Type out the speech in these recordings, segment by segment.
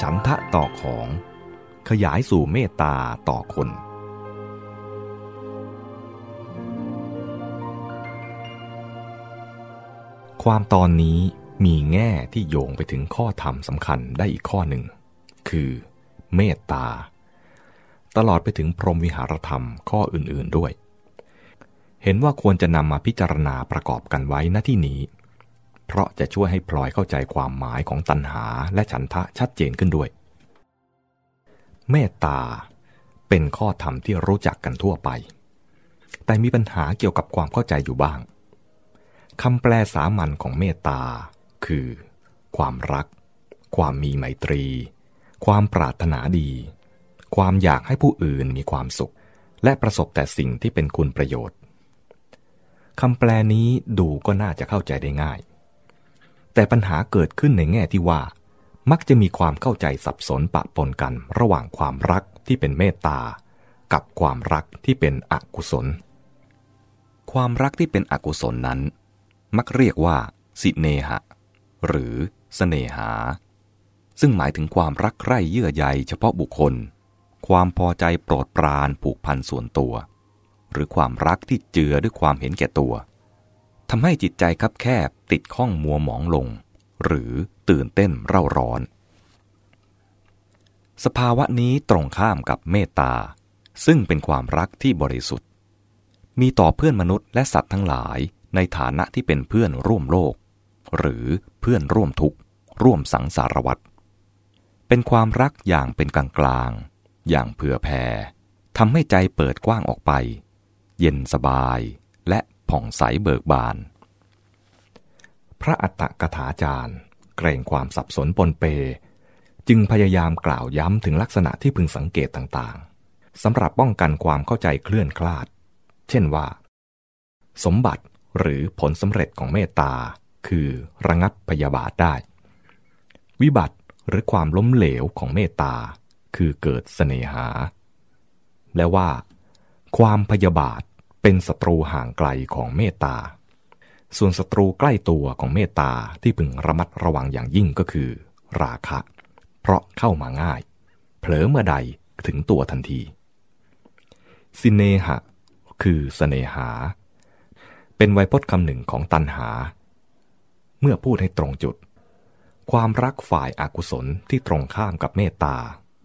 ฉันทะต่อของ ขยายสู่เมตตาต่อคน ความตอนนี้มีแง่ที่โยงไปถึงข้อธรรมสำคัญได้อีกข้อหนึ่ง คือเมตตา ตลอดไปถึงพรหมวิหารธรรมข้ออื่นๆด้วย เห็นว่าควรจะนำมาพิจารณาประกอบกันไว้ณที่นี้ เพราะจะช่วยให้พลอยเข้าใจความหมายของตัณหาและฉันทะชัดเจนขึ้นด้วย เมตตาเป็นข้อธรรมที่รู้จักกันทั่วไป แต่มีปัญหาเกี่ยวกับความเข้าใจอยู่บ้างคำแปลสามัญของเมตตา คือ ความรัก ความมีไมตรี ความปรารถนาดี ความอยากให้ผู้อื่นมีความสุข และประสบแต่สิ่งที่เป็นคุณประโยชน์คำแปลนี้ดูก็น่าจะเข้าใจได้ง่าย แต่ปัญหาเกิดขึ้นในแง่ที่ว่า มักจะมีความเข้าใจสับสนปะปนกันระหว่างความรักที่เป็นเมตตา กับความรักที่เป็นอกุศล ความรักที่เป็นอกุศลนั้น มักเรียกว่า สิเนหะ หรือสเสนหา ซึ่งหมายถึงความรักใคร่เยื่อใยเฉพาะบุคคล ความพอใจโปรดปรานผูกพันส่วนตัว หรือความรักที่เจือด้วยความเห็นแก่ตัว ทำให้จิตใจคับแคบติดข้องมัวหมองลง หรือตื่นเต้นเร่าร้อน สภาวะนี้ตรงข้ามกับเมตตา ซึ่งเป็นความรักที่บริสุทธิ์ มีต่อเพื่อนมนุษย์และสัตว์ทั้งหลายในฐานะที่เป็นเพื่อนร่วมโลก หรือเพื่อนร่วมทุกข์ ร่วมสังสารวัตรเป็นความรักอย่างเป็นกลางกลางอย่างเผื่อแผ่ทำให้ใจเปิดกว้างออกไป เย็นสบาย ผ่องใสเบิกบาน พระอัตตกถาจารย์ เกรงความสับสนปนเป จึงพยายามกล่าวย้ำถึงลักษณะที่พึงสังเกตต่างๆสำหรับป้องกันความเข้าใจเคลื่อนคลาด เช่นว่า สมบัติหรือผลสำเร็จของเมตตา คือระงับพยาบาทได้ วิบัติหรือความล้มเหลวของเมตตา คือเกิดเสน่หา และว่า ความพยาบาท เป็นศัตรูห่างไกลของเมตตา ส่วนศัตรูใกล้ตัวของเมตตาที่พึงระมัดระวังอย่างยิ่งก็คือ ราคะ เพราะเข้ามาง่าย เผลอเมื่อใดถึงตัวทันที สินเนหะ คือเสนหา เป็นไวยพจน์คำหนึ่งของตันหา เมื่อพูดให้ตรงจุด ความรักฝ่ายอากุศลที่ตรงข้ามกับเมตตา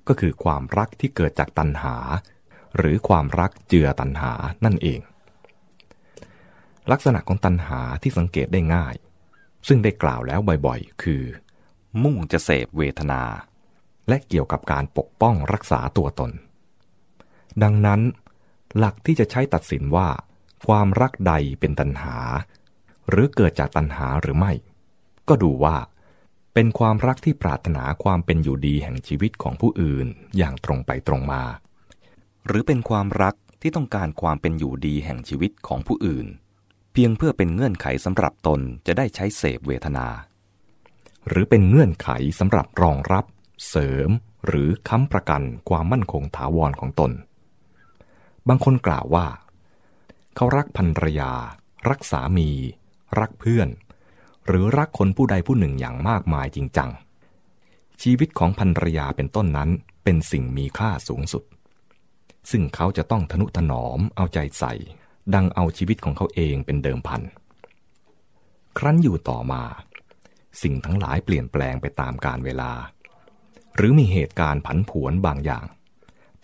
ก็คือความรักที่เกิดจากตันหา หรือความรักเจือตันหานั่นเอง ลักษณะของตันหาที่สังเกตได้ง่าย ซึ่งได้กล่าวแล้วบ่อยๆ คือ มุ่งจะเสพเวทนา และเกี่ยวกับการปกป้องรักษาตัวตน ดังนั้น หลักที่จะใช้ตัดสินว่า ความรักใดเป็นตัณหา หรือเกิดจากตัณหาหรือไม่ ก็ดูว่าเป็นความรักที่ปรารถนาความเป็นอยู่ดีแห่งชีวิตของผู้อื่นอย่างตรงไปตรงมา หรือเป็นความรักที่ต้องการความเป็นอยู่ดีแห่งชีวิตของผู้อื่น เพียงเพื่อเป็นเงื่อนไขสำหรับตนจะได้ใช้เสพเวทนา หรือเป็นเงื่อนไขสำหรับรองรับ เสริม หรือค้ำประกันความมั่นคงถาวรของตน บางคนกล่าวว่า เขารักภรรยา รักสามี รักเพื่อน หรือรักคนผู้ใดผู้หนึ่งอย่างมากมายจริงจังชีวิตของภรรยาเป็นต้นนั้นเป็นสิ่งมีค่าสูงสุด ซึ่งเขาจะต้องทนุถนอมเอาใจใส่ ดังเอาชีวิตของเขาเองเป็นเดิมพัน ครั้นอยู่ต่อมา สิ่งทั้งหลายเปลี่ยนแปลงไปตามกาลเวลา หรือมีเหตุการณ์ผันผวนบางอย่าง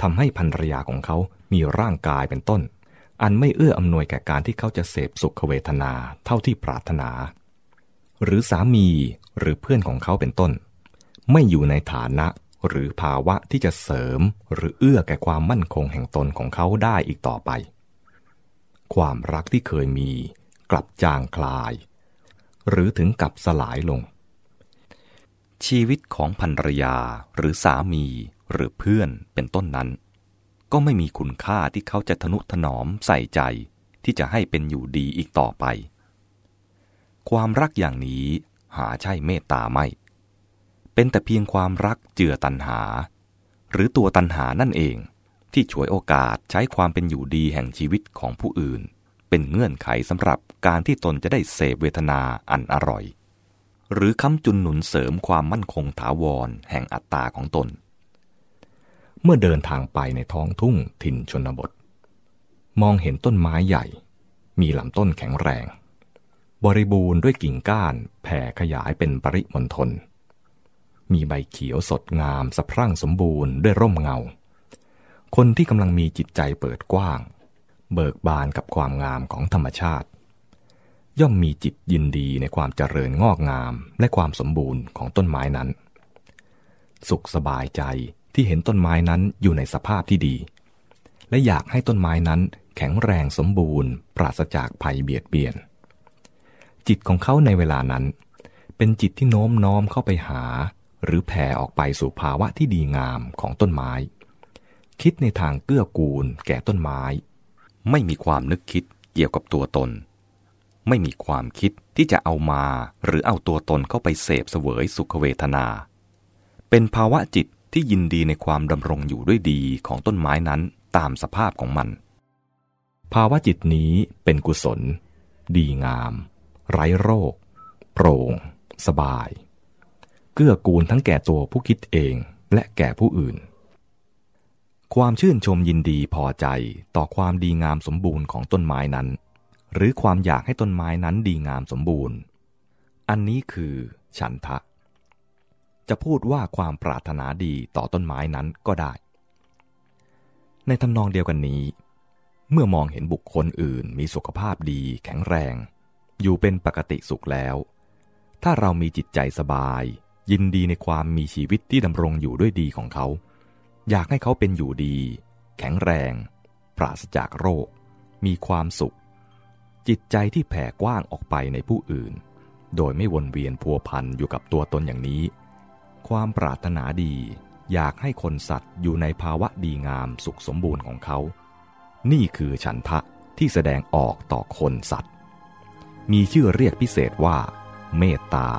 ทำให้ภรรยาของเขามีร่างกายเป็นต้น อันไม่เอื้ออำนวยแก่การที่เขาจะเสพสุขเวทนาเท่าที่ปรารถนา หรือสามีหรือเพื่อนของเขาเป็นต้น ไม่อยู่ในฐานะ หรือภาวะที่จะเสริมหรือเอื้อแก่ความมั่นคงแห่งตนของเขาได้อีกต่อไป ความรักที่เคยมีกลับจางคลาย หรือถึงกับสลายลง ชีวิตของภรรยาหรือสามีหรือเพื่อนเป็นต้นนั้น ก็ไม่มีคุณค่าที่เขาจะทนุถนอมใส่ใจที่จะให้เป็นอยู่ดีอีกต่อไป ความรักอย่างนี้หาใช่เมตตาไม่ เป็นแต่เพียงความรักเจือตันหา หรือตัวตันหานั่นเอง ที่ฉวยโอกาสใช้ความเป็นอยู่ดีแห่งชีวิตของผู้อื่น เป็นเงื่อนไขสำหรับการที่ตนจะได้เสพเวทนาอันอร่อย หรือค้ำจุนหนุนเสริมความมั่นคงถาวรแห่งอัตตาของตน เมื่อเดินทางไปในท้องทุ่งถิ่นชนบท มองเห็นต้นไม้ใหญ่ มีลำต้นแข็งแรง บริบูรณ์ด้วยกิ่งก้านแผ่ขยายเป็นปริมณฑล มีใบเขียวสดงามสะพรั่งสมบูรณ์ด้วยร่มเงา คนที่กำลังมีจิตใจเปิดกว้าง เบิกบานกับความงามของธรรมชาติ ย่อมมีจิตยินดีในความเจริญงอกงามและความสมบูรณ์ของต้นไม้นั้น สุขสบายใจที่เห็นต้นไม้นั้นอยู่ในสภาพที่ดี และอยากให้ต้นไม้นั้นแข็งแรงสมบูรณ์ ปราศจากภัยเบียดเบียน จิตของเขาในเวลานั้น เป็นจิตที่โน้มน้อมเข้าไปหา หรือแผ่ออกไปสู่ภาวะที่ดีงามของต้นไม้ คิดในทางเกื้อกูลแก่ต้นไม้ ไม่มีความนึกคิดเกี่ยวกับตัวตน ไม่มีความคิดที่จะเอามาหรือเอาตัวตนเข้าไปเสพเสวยสุขเวทนา เป็นภาวะจิตที่ยินดีในความดำรงอยู่ด้วยดีของต้นไม้นั้นตามสภาพของมัน ภาวะจิตนี้เป็นกุศล ดีงาม ไร้โรค โปร่ง สบาย กื้อกูลทั้งแก่ตัวผู้คิดเองและแก่ผู้อื่น ความชื่นชมยินดีพอใจต่อความดีงามสมบูรณ์ของต้นไม้นั้น หรือความอยากให้ต้นไม้นั้นดีงามสมบูรณ์ อันนี้คือฉันทะ จะพูดว่าความปรารถนาดีต่อต้นไม้นั้นก็ได้ ในทำนองเดียวกันนี้ เมื่อมองเห็นบุคคลอื่นมีสุขภาพดีแข็งแรง อยู่เป็นปกติสุขแล้วถ้าเรามีจิตใจสบาย ยินดีในความมีชีวิตที่ดำรงอยู่ด้วยดีของเขา อยากให้เขาเป็นอยู่ดี แข็งแรง ปราศจากโรค มีความสุข จิตใจที่แผ่กว้างออกไปในผู้อื่น โดยไม่วนเวียนพัวพันอยู่กับตัวตนอย่างนี้ ความปรารถนาดี อยากให้คนสัตว์อยู่ในภาวะดีงามสุขสมบูรณ์ของเขา นี่คือฉันทะที่แสดงออกต่อคนสัตว์ มีชื่อเรียกพิเศษว่า เมตตา